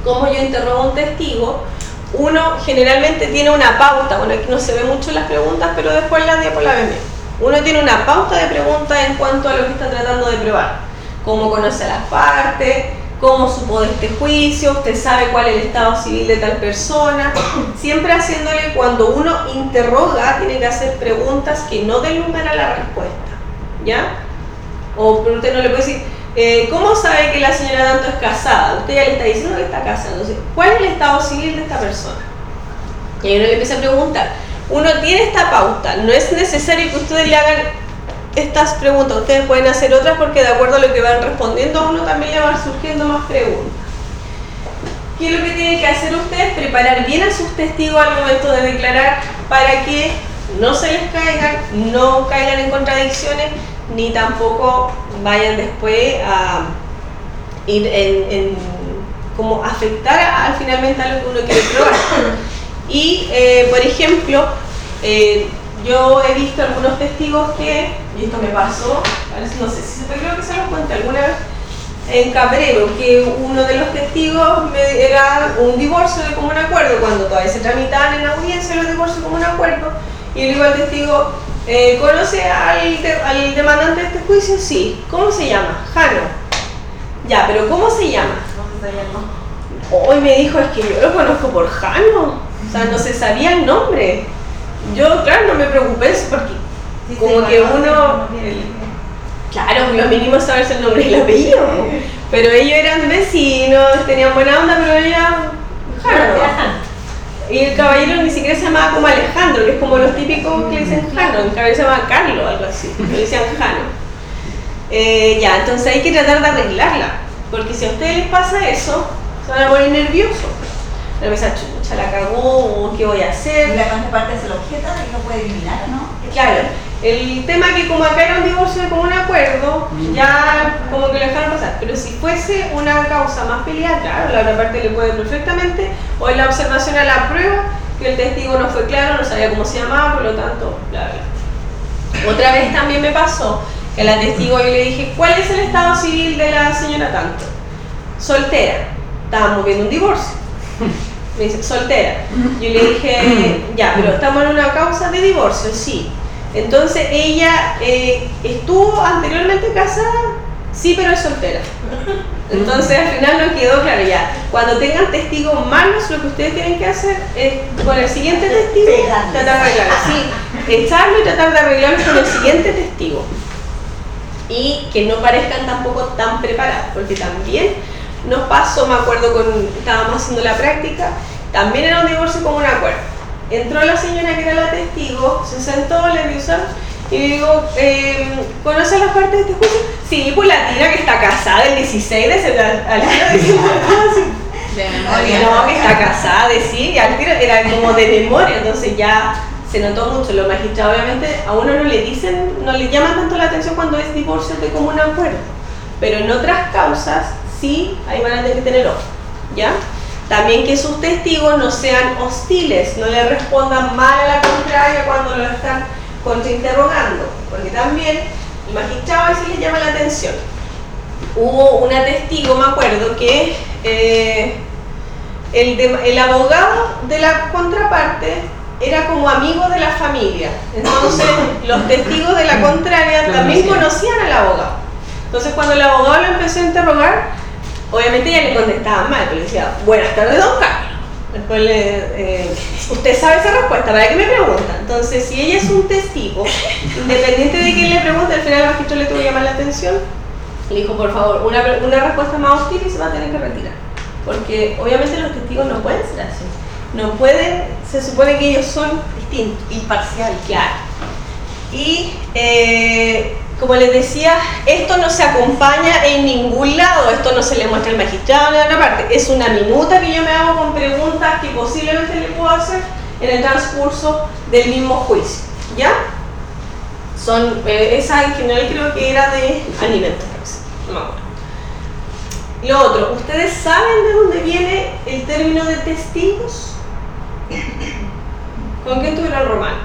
Como yo interrogo a un testigo, uno generalmente tiene una pauta, bueno aquí no se ve mucho las preguntas, pero después la diapo la bien. Uno tiene una pauta de preguntas en cuanto a lo que está tratando de probar. Cómo conoce a las partes, cómo supo de este juicio, usted sabe cuál es el estado civil de tal persona. Siempre haciéndole, cuando uno interroga, tiene que hacer preguntas que no den lugar a la respuesta. ¿Ya? O usted no le puede decir, eh, ¿cómo sabe que la señora Tanto es casada? Usted ya le está diciendo que está casada. Entonces, ¿cuál es el estado civil de esta persona? Y ahí uno le empieza a preguntar. Uno tiene esta pauta, no es necesario que ustedes le hagan estas preguntas, ustedes pueden hacer otras porque de acuerdo a lo que van respondiendo a uno también le van surgiendo más preguntas. ¿Qué es lo que tienen que hacer ustedes? Preparar bien a sus testigos al momento de declarar para que no se les caigan, no caigan en contradicciones, ni tampoco vayan después a ir en, como afectar al finalmente a lo que uno quiere probar. Y, eh, por ejemplo, eh, yo he visto algunos testigos que, y esto me pasó, no sé si se creo que se los conté alguna vez, en Cabrero, que uno de los testigos me- era un divorcio de común acuerdo, cuando todavía se tramitaban en audiencia los divorcios de común acuerdo, y le digo al testigo, eh, ¿conoce al, de- al demandante de este juicio? Sí. ¿Cómo se llama? Jano. Ya, pero ¿cómo se llama? Hoy me dijo, es que yo lo conozco por Jano. O sea, no se sabía el nombre. Yo, claro, no me preocupé porque como que uno... Claro, lo mínimo es saberse el nombre y el apellido. Pero ellos eran vecinos, tenían buena onda, pero ella... Jano. Y el caballero ni siquiera se llamaba como Alejandro, que es como los típicos que le dicen Jano. El caballero se llamaba Carlos, algo así. Le decían Jano. Eh, ya, entonces hay que tratar de arreglarla. Porque si a ustedes les pasa eso, se van a poner nerviosos. Van a pensar, chucha, la cagó, qué voy a hacer. Y la contraparte se lo objeta y no puede eliminar, ¿no? Claro, el tema que como acá era un divorcio de común acuerdo, ya como que lo dejaron pasar. Pero si fuese una causa más peleada, claro, la otra parte le puede perfectamente, o en la observación a la prueba, que el testigo no fue claro, no sabía cómo se llamaba, por lo tanto, bla, bla. Otra vez también me pasó que a la testigo yo le dije, ¿cuál es el estado civil de la señora Tanto? Soltera. Estábamos viendo un divorcio. Me dice, soltera. Yo le dije, ya, pero estamos en una causa de divorcio, sí. Entonces ella eh, estuvo anteriormente casada, sí, pero es soltera. Entonces al final nos quedó claro ya. Cuando tengan testigos malos, lo que ustedes tienen que hacer es con el siguiente testigo tratar de arreglarlo. Sí, echarlo y tratar de arreglarlo con el siguiente testigo. Y que no parezcan tampoco tan preparados, porque también nos pasó, me acuerdo, con, estábamos haciendo la práctica, también era un divorcio como un acuerdo. Entró la señora que era la testigo, se sentó, le avisó y digo, eh, ¿conoce las partes de este juicio? Sí, pues la tía que está casada el 16 de septiembre, al tiro. De memoria. no, que está casada, sí, y al tiro era como de memoria, entonces ya se notó mucho. Los magistrados obviamente a uno no le dicen, no le llaman tanto la atención cuando es divorcio de común acuerdo, pero en otras causas sí, ahí van a tener que tener ojo, ¿ya? También que sus testigos no sean hostiles, no le respondan mal a la contraria cuando lo están contrainterrogando, porque también el magistrado a veces le llama la atención. Hubo una testigo, me acuerdo, que eh, el, de- el abogado de la contraparte era como amigo de la familia. Entonces, los testigos de la contraria también conocían al abogado. Entonces, cuando el abogado lo empezó a interrogar, obviamente ella le contestaba mal, pero le decía, buenas tardes, don Carlos. Después le, eh, usted sabe esa respuesta, ¿para qué me pregunta? Entonces, si ella es un testigo, independiente de quién le pregunte, al final el magistrado le tuvo que llamar la atención. Le dijo, por favor, una, una respuesta más hostil y se va a tener que retirar. Porque obviamente los testigos no pueden ser así. No pueden, se supone que ellos son distintos. Imparcial, claro. Y eh, como les decía, esto no se acompaña en ningún lado, esto no se le muestra al magistrado ni a otra parte. Es una minuta que yo me hago con preguntas que posiblemente le puedo hacer en el transcurso del mismo juicio. ¿Ya? Son, eh, esa en general creo que era de alimentos. Lo otro, ¿ustedes saben de dónde viene el término de testigos? ¿Con quién tuvieron romano?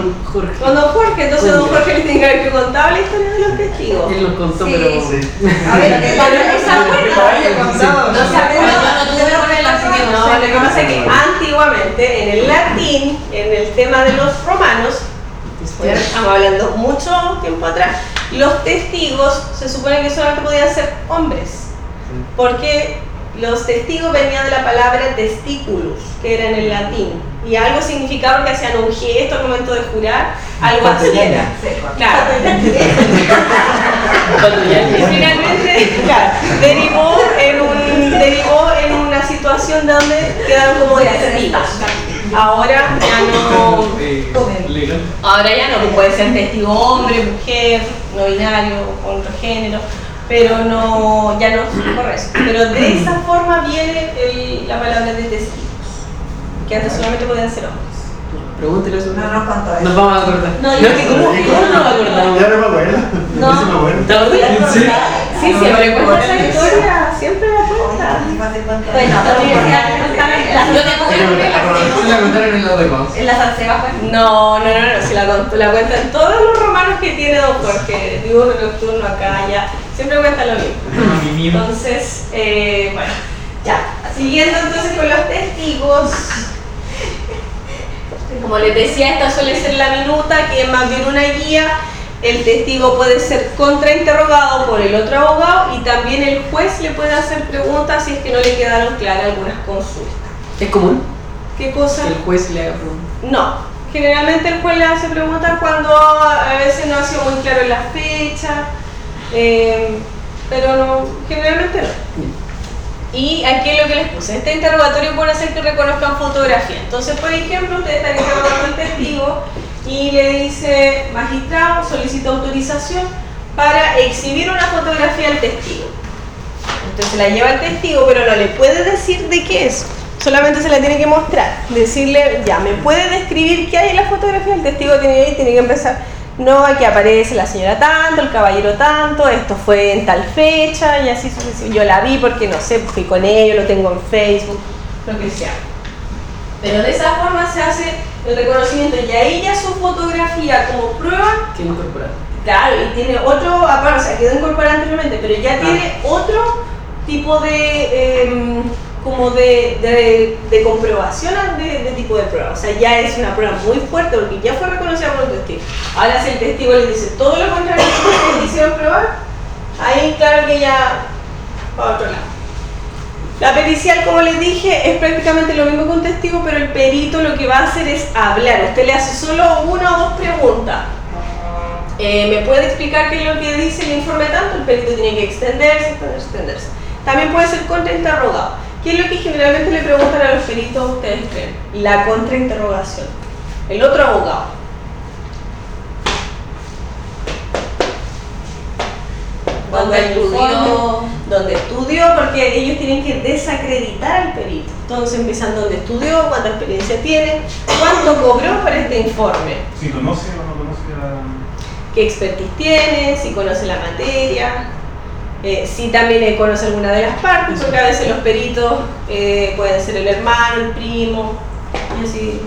Don Jorge. Con don Jorge, entonces don Jorge. Le tiene que haber contado la historia de los testigos. Él nos contó, Sí, pero. A ver, esa No se acuerda, no tuve no lo que pasa es que antiguamente en el latín, en el tema de los romanos, ya estamos hablando mucho tiempo atrás, los testigos se supone que solamente podían ser hombres, porque los testigos venían de la palabra testiculus, que era en el latín, y algo significaba que hacían un gesto al momento de jurar, algo así era. Claro. Y finalmente, claro, derivó en, un, derivó en una situación donde quedaron como testigos. Ahora ya no, ahora ya no puede ser testigo hombre, mujer, no binario, con otro género, pero no, ya no corre eso. Pero de esa forma viene el- la palabra de testigos, que antes solamente podían ser hombres. Pregúntele eso. No nos contó eso. Nos vamos a acordar. No, No, yo- que ¿cómo, ¿cómo no nos acordamos? Ya no me acuerdo. No. Sí me acuerdo. ¿Te acordás? Sí. Sí, siempre cuenta esa historia, siempre la cuenta. Bueno, la la contaron en el lado de en la fue. No, no, no, no, si la, la cuentan todos los romanos que tiene Don Jorge, diurno, nocturno, acá, ya, siempre cuentan lo mismo. Entonces, eh, bueno, ya, siguiendo entonces con los testigos, como les decía, esta suele ser la minuta, que es más bien una guía. El testigo puede ser contrainterrogado por el otro abogado y también el juez le puede hacer preguntas si es que no le quedaron claras algunas consultas. ¿Es común ¿Qué cosa? el juez le haga preguntas? No, generalmente el juez le hace preguntas cuando a veces no ha sido muy claro en la fecha, eh, pero no, generalmente no. Y aquí es lo que les puse. Este interrogatorio puede hacer que reconozcan fotografía. Entonces, por ejemplo, ustedes están interrogando al testigo y le dice, magistrado, solicita autorización para exhibir una fotografía al testigo. Entonces la lleva al testigo, pero no le puede decir de qué es. Solamente se la tiene que mostrar. Decirle, ya, ¿me puede describir qué hay en la fotografía? El testigo tiene tiene que empezar. No, aquí aparece la señora tanto, el caballero tanto, esto fue en tal fecha y así sucesivamente. Yo la vi porque no sé, fui con ellos, lo tengo en Facebook, lo que sea. Pero de esa forma se hace el reconocimiento y ahí ya su fotografía como prueba Que incorporar. Claro, y tiene otro, aparte, o sea, quedó incorporado anteriormente, pero ya tiene otro tipo de, em, como de, de, de comprobación de, de tipo de prueba. O sea, ya es una prueba muy fuerte porque ya fue reconocida por un testigo. Ahora si el testigo le dice todo lo contrario que quisieron probar, ahí claro que ya va a otro lado. La pericial, como les dije, es prácticamente lo mismo que un testigo, pero el perito lo que va a hacer es hablar. Usted le hace solo una o dos preguntas. Eh, ¿Me puede explicar qué es lo que dice el informe tanto? El perito tiene que extenderse, extenderse, extenderse. También puede ser contrainterrogado. ¿Qué es lo que generalmente le preguntan a los peritos ustedes creen? La contrainterrogación. El otro abogado. Cuando Donde estudió. donde estudió, porque ellos tienen que desacreditar al perito. Entonces empiezan donde estudió, cuánta experiencia tiene, cuánto cobró por este informe, Si conoce o no conoce a... qué expertise tiene, si conoce la materia, eh, si también conoce alguna de las partes, porque a veces los peritos eh, pueden ser el hermano, el primo, y así,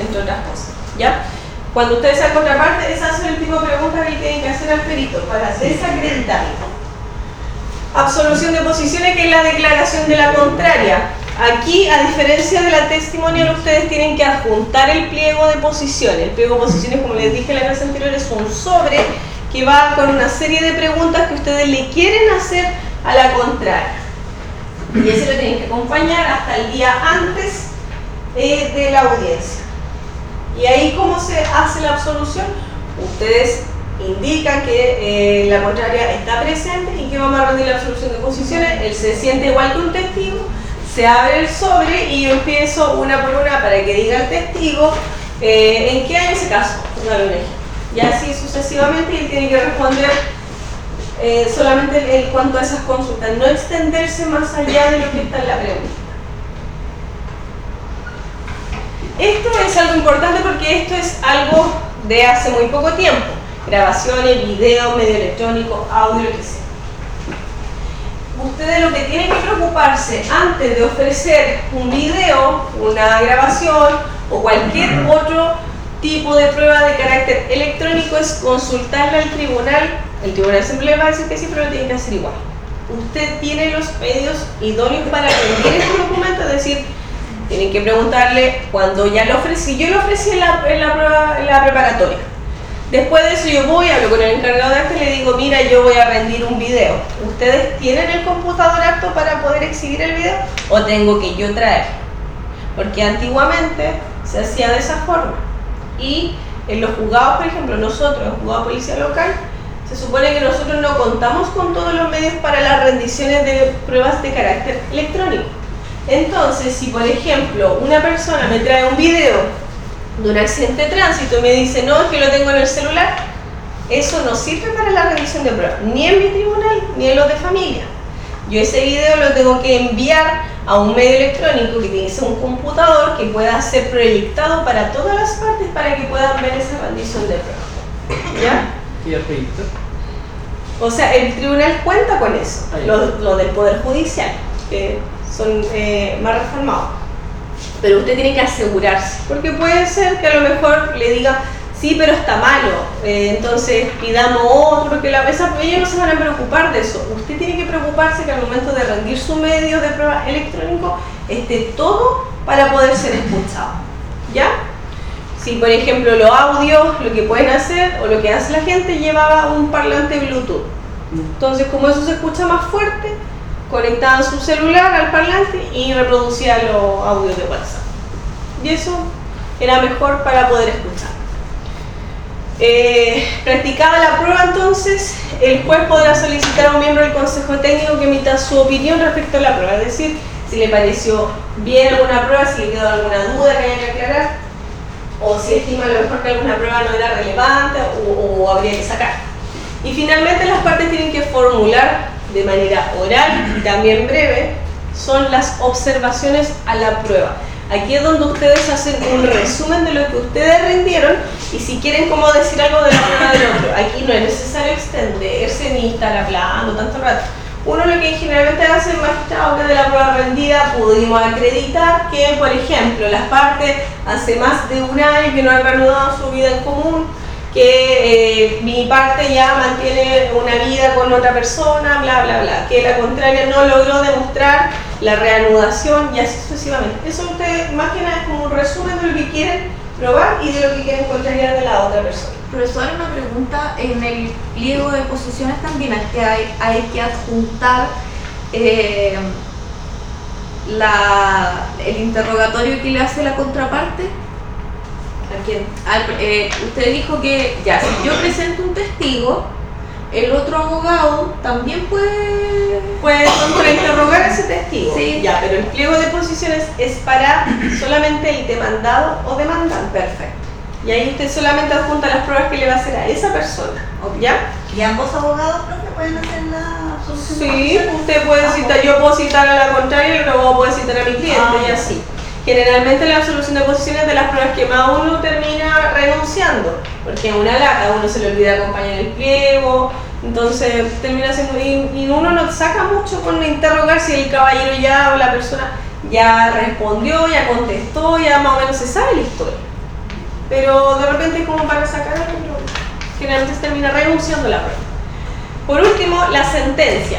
entre otras cosas. ¿Ya? Cuando ustedes sean contraparte, esas son el tipo de preguntas que tienen que hacer al perito para desacreditarlo. Absolución de posiciones, que es la declaración de la contraria. Aquí, a diferencia de la testimonial, ustedes tienen que adjuntar el pliego de posiciones. El pliego de posiciones, como les dije la vez anterior, es un sobre que va con una serie de preguntas que ustedes le quieren hacer a la contraria. Y ese lo tienen que acompañar hasta el día antes eh, de la audiencia. Y ahí, ¿cómo se hace la absolución? Ustedes indican que eh, la contraria está presente y que vamos a rendir la absolución de posiciones. Él se siente igual que un testigo, se abre el sobre y empiezo una por una para que diga el testigo eh, en qué año se casó, una vez. Y así sucesivamente, él tiene que responder eh, solamente en cuanto a esas consultas, no extenderse más allá de lo que está en la pregunta. Esto es algo importante porque esto es algo de hace muy poco tiempo. Grabaciones, video, medio electrónico, audio, que sea. Ustedes lo que tienen que preocuparse antes de ofrecer un video, una grabación o cualquier otro tipo de prueba de carácter electrónico es consultarle al tribunal. El tribunal siempre le va a decir que pero lo tiene que hacer igual. Usted tiene los medios idóneos para rendir este documento, es decir, tienen que preguntarle cuando ya lo ofrecí. Yo lo ofrecí en la, la prueba, en la preparatoria. Después de eso yo voy, hablo con el encargado de acta y le digo, mira, yo voy a rendir un video. ¿Ustedes tienen el computador apto para poder exhibir el video o tengo que yo traer? Porque antiguamente se hacía de esa forma. Y en los juzgados, por ejemplo, nosotros, el juzgado de policía local, se supone que nosotros no contamos con todos los medios para las rendiciones de pruebas de carácter electrónico. Entonces, si por ejemplo una persona me trae un video de un accidente de tránsito y me dice, no, es que lo tengo en el celular, eso no sirve para la rendición de pruebas, ni en mi tribunal, ni en los de familia. Yo ese video lo tengo que enviar a un medio electrónico que tiene que ser un computador que pueda ser proyectado para todas las partes para que puedan ver esa rendición de pruebas. ¿Ya? ¿Y el proyecto? O sea, el tribunal cuenta con eso, lo, lo del Poder Judicial, que son eh, más reformados. Pero usted tiene que asegurarse, porque puede ser que a lo mejor le diga, sí, pero está malo, eh, entonces pidamos otro, porque la, esa, ellos no se van a preocupar de eso. Usted tiene que preocuparse que al momento de rendir su medio de prueba electrónico esté todo para poder ser escuchado. ¿Ya? Si por ejemplo los audios, lo que pueden hacer o lo que hace la gente llevaba un parlante Bluetooth. Entonces como eso se escucha más fuerte, conectaban su celular al parlante y reproducía los audios de WhatsApp. Y eso era mejor para poder escuchar. Eh, practicada la prueba entonces, el juez podrá solicitar a un miembro del consejo técnico que emita su opinión respecto a la prueba, es decir, si le pareció bien alguna prueba, si le quedó alguna duda que haya que aclarar, o si estima a lo mejor que alguna prueba no era relevante o, o habría que sacar. Y finalmente las partes tienen que formular de manera oral y también breve son las observaciones a la prueba. Aquí es donde ustedes hacen un resumen de lo que ustedes rindieron y si quieren como decir algo de la prueba del otro. Aquí no es necesario extenderse ni estar hablando tanto rato. Uno lo que generalmente hace el magistrado que de la prueba rendida pudimos acreditar que, por ejemplo, las partes hace más de un año que no han reanudado su vida en común, que eh, mi parte ya mantiene una vida con otra persona, bla, bla, bla, que la contraria no logró demostrar la reanudación y así sucesivamente. Eso ustedes más que nada es como un resumen de lo que quieren probar y de lo que quieren contrariar de la otra persona. Profesor, una pregunta, en el pliego de posiciones también hay que, hay, hay que adjuntar eh, la, el interrogatorio que le hace la contraparte. ¿A quién? Al- eh, usted dijo que ya, si yo presento un testigo, el otro abogado también puede... Puede contrainterrogar a ese testigo. Sí. Ya, pero el pliego de posiciones es para solamente el demandado o demandante. Perfecto. Y ahí usted solamente adjunta las pruebas que le va a hacer a esa persona. ¿Ya? ¿Y ambos abogados, profe, pueden hacer la solución? Sí, usted puede citar, yo puedo citar a la contraria y el abogado puede citar a mi cliente Ah, y ya. así. Generalmente la solución de posiciones de las pruebas que más uno termina renunciando, porque es una lata, uno se le olvida acompañar el pliego, entonces termina siendo, y, y uno no saca mucho con interrogar si el caballero ya o la persona ya respondió, ya contestó, ya más o menos se sabe la historia. Pero de repente como para sacar generalmente se termina renunciando la prueba. Por último, la sentencia.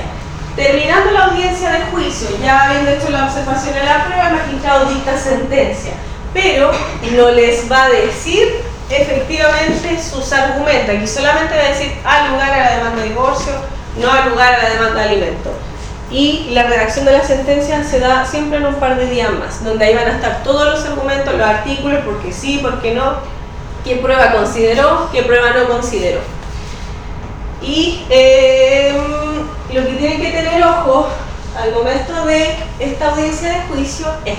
Terminando la audiencia de juicio, ya habiendo hecho la observación a la prueba, el magistrado dicta sentencia, pero no les va a decir efectivamente sus argumentos. Aquí solamente va a decir al lugar a la demanda de divorcio, no al lugar a la demanda de alimento. y la redacción de la sentencia se da siempre en un par de días más, donde ahí van a estar todos los argumentos, los artículos, por qué sí, por qué no, qué prueba consideró, qué prueba no consideró. Y eh, lo que tienen que tener ojo al momento de esta audiencia de juicio es.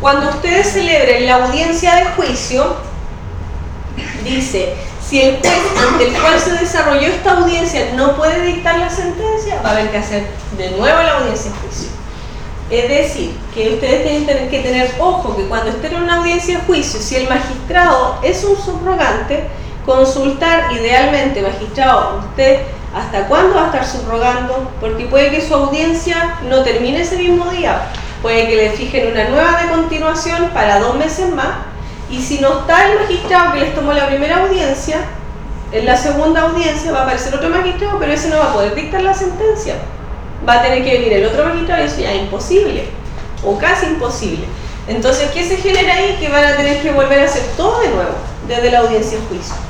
Cuando ustedes celebren la audiencia de juicio, dice, si el juez ante el cual se desarrolló esta audiencia no puede dictar la sentencia, va a haber que hacer de nuevo la audiencia de juicio. Es decir, que ustedes tienen que tener ojo que cuando estén en una audiencia de juicio, si el magistrado es un subrogante, consultar idealmente, magistrado, usted hasta cuándo va a estar subrogando, porque puede que su audiencia no termine ese mismo día, puede que le fijen una nueva de continuación para dos meses más, y si no está el magistrado que les tomó la primera audiencia, en la segunda audiencia va a aparecer otro magistrado, pero ese no va a poder dictar la sentencia. Va a tener que venir el otro magistrado y eso ya es imposible, o casi imposible. Entonces, ¿qué se genera ahí? Que van a tener que volver a hacer todo de nuevo, desde la audiencia de juicio.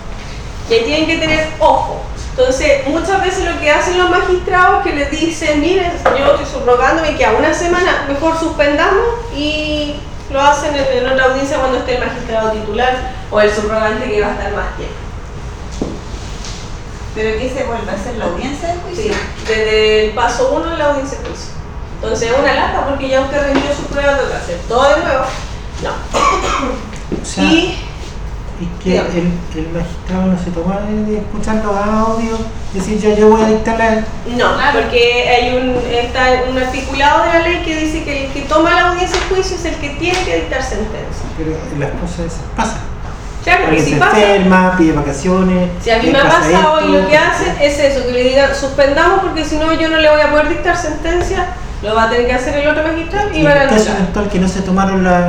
Y ahí tienen que tener ojo. Entonces, muchas veces lo que hacen los magistrados es que les dicen, mire, yo estoy subrogándome que a una semana mejor suspendamos y lo hacen en, en otra audiencia cuando esté el magistrado titular o el subrogante que va a estar más tiempo. ¿Pero qué se vuelve a hacer la audiencia del juicio? Sí, desde el paso 1 de la audiencia de juicio. Entonces es una lata porque ya usted rindió su prueba, toca hacer todo de nuevo. No. O sea, y es que el, el magistrado no se toma de, de escuchar los audios, decir yo, yo voy a dictar la... no, porque hay un, está un articulado de la ley que dice que el que toma la audiencia de juicio es el que tiene que dictar sentencia. Pero las cosas pasan. Claro, que si se pasa, enferma, pide vacaciones. Si a mí me ha pasa pasado y esto. lo que hacen es eso, que le digan suspendamos porque si no yo no le voy a poder dictar sentencia, lo va a tener que hacer el otro magistrado y Y van a en caso anular. eventual que no se tomaron la-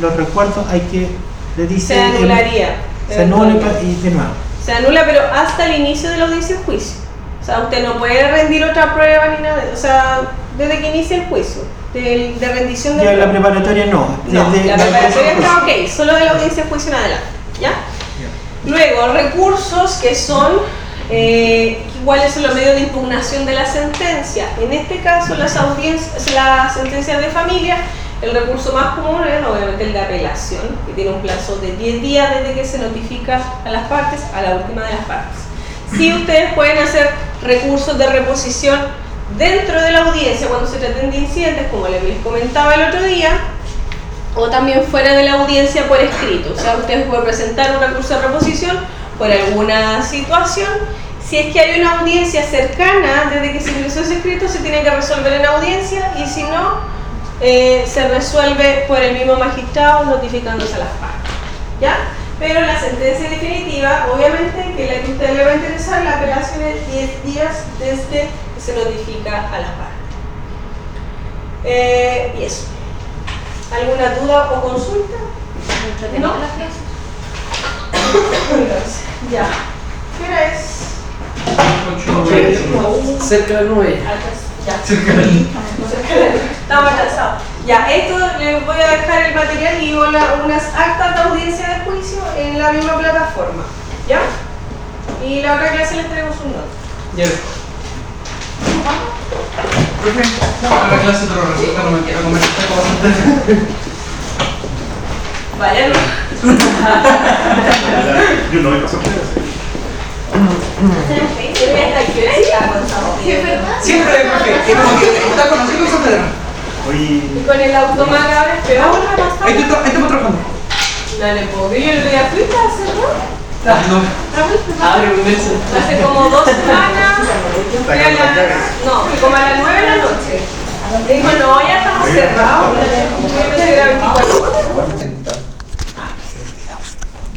los recuerdos, hay que, le dice... Se el- anularía. se anula y de nuevo. Se anula, pero hasta el inicio de la audiencia de juicio. O sea, usted no puede rendir otra prueba ni nada. O sea, desde que inicia el juicio, de, de rendición de Ya la preparatoria no. No, la preparatoria está ok, solo de la audiencia de juicio en adelante. ¿Ya? Luego, recursos que son eh, iguales son los medios de impugnación de la sentencia. En este caso, las audiencias, las sentencias de familia, el recurso más común es obviamente el de apelación, que tiene un plazo de 10 días desde que se notifica a las partes, a la última de las partes. Si ustedes pueden hacer recursos de reposición dentro de la audiencia cuando se traten de incidentes, como les comentaba el otro día, o también fuera de la audiencia por escrito. O sea, ustedes pueden presentar un recurso de reposición por alguna situación. Si es que hay una audiencia cercana, desde que se ingresó ese escrito, se tiene que resolver en audiencia y si no, eh, se resuelve por el mismo magistrado notificándose a las partes. ¿Ya? Pero la sentencia definitiva, obviamente, que la que a usted le va a interesar, la apelación es 10 días desde que se notifica a las partes. Eh, y eso. ¿Alguna duda o consulta? ¿No? ya. ¿Qué hora es? Cerca de 9. Ya. Estamos atrasados. Ya, esto les voy a dejar el material y una- unas actas de audiencia de juicio en la misma plataforma. ¿Ya? Y la otra clase les traemos un nota. Ya. Profe, a la clase te lo resulta, no me quiero comer esta cosa. Vaya, no. Yo no me paso Sí, es verdad. Siempre, profe, es como que está conocido esa pedra. Oye, Y con el automac ahora es peor. Ahí estamos trabajando. No le puedo creer, yo el día fui a hacerlo. No. Abre un beso. Hace como dos semanas. fui a la- no, fui como a las nueve de la noche. Dijo, no, ya estamos cerrados.